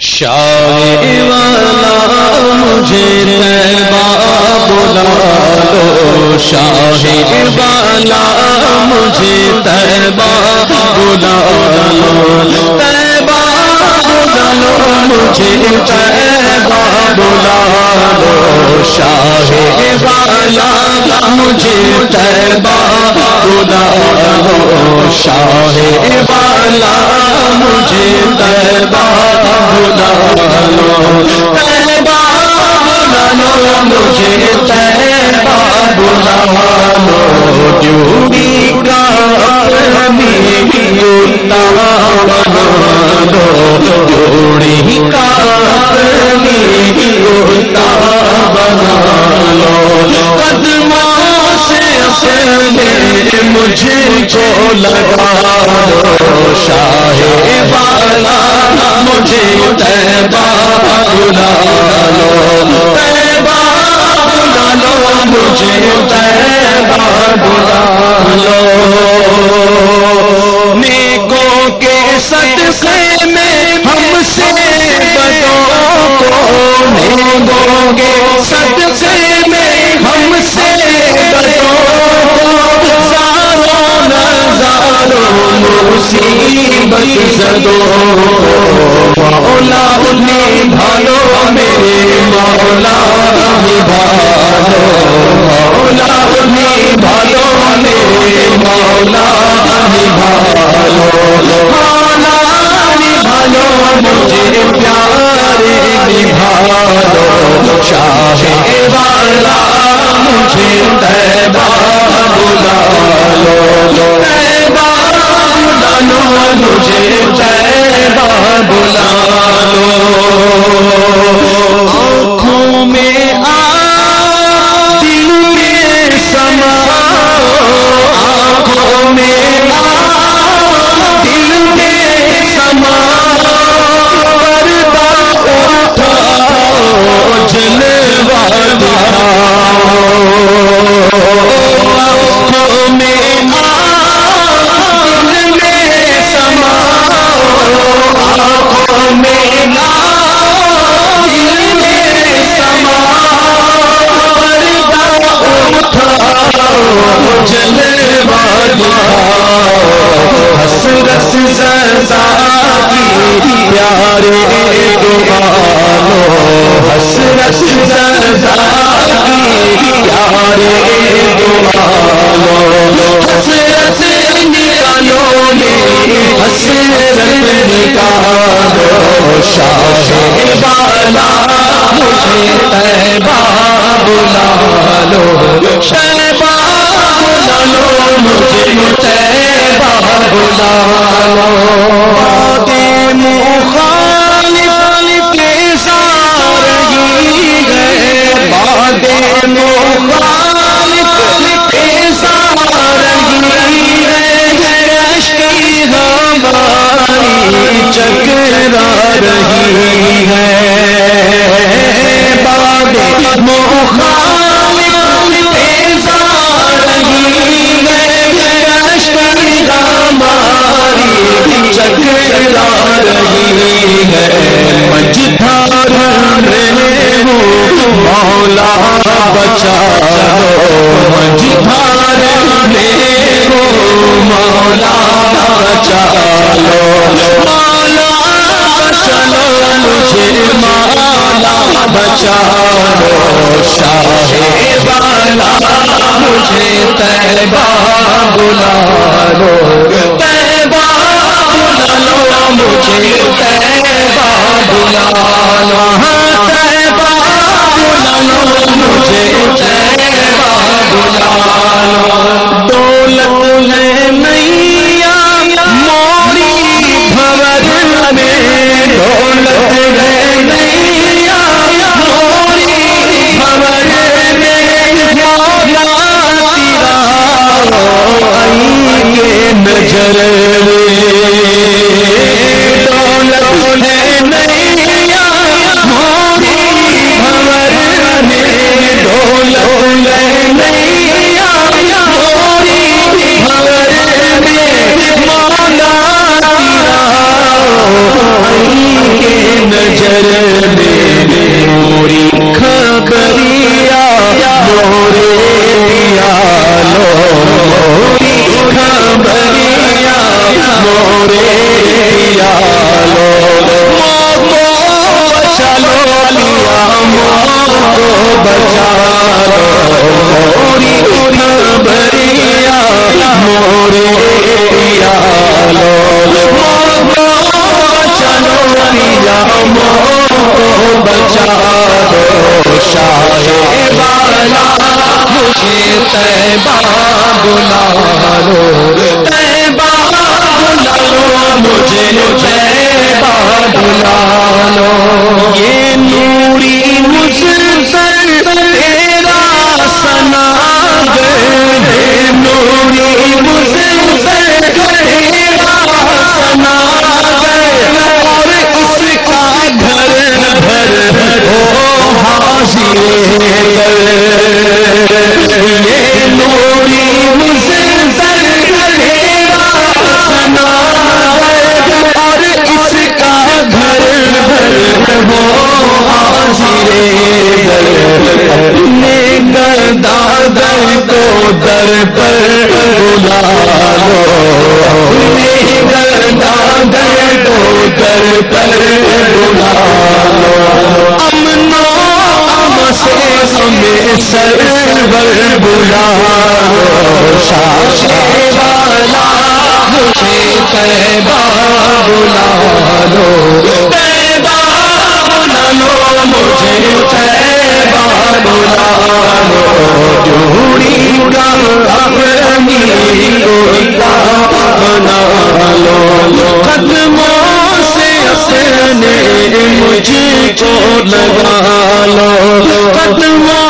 شاہ والا مجھے بلا لو شاہ والا مجھے تیبا بلا لو تیبا بلا لو مجھے تیبا بلا لو شاہ والا مجھے تیبا بلا لو شاہ والا لو کا بنا لو کا لو سے مجھے کو لگا شاہ والا مجھے تیبا بلا مجھے بلا لو نیکوں کے صدقے میں ہم سے بدو کو نیکوں کے صدقے میں ہم سے بدو کو نظاروں مصیبت زدو والا مجھے تیبا بلا لو شیبا بلا لو مجھے تیبا بلا لو چکرا رہی ہے۔ بادے ہے چکرا رہی ہے۔ مجھار رہے ہو مولا بچا مجھار رہے ہو مولا بچا لو مولا بچا لو مجھے مولا بچا لو شاہ والا مجھے تیبا بلا لو تیبا بلا لو مجھے تیبا بلا لو ہاں تیبا بلا لو مجھے تیبا بلا لو تیبا بلا لو مجھے تیبا بلا بنا لو قدموں سے اپنے مجھ کو لگا لو قدموں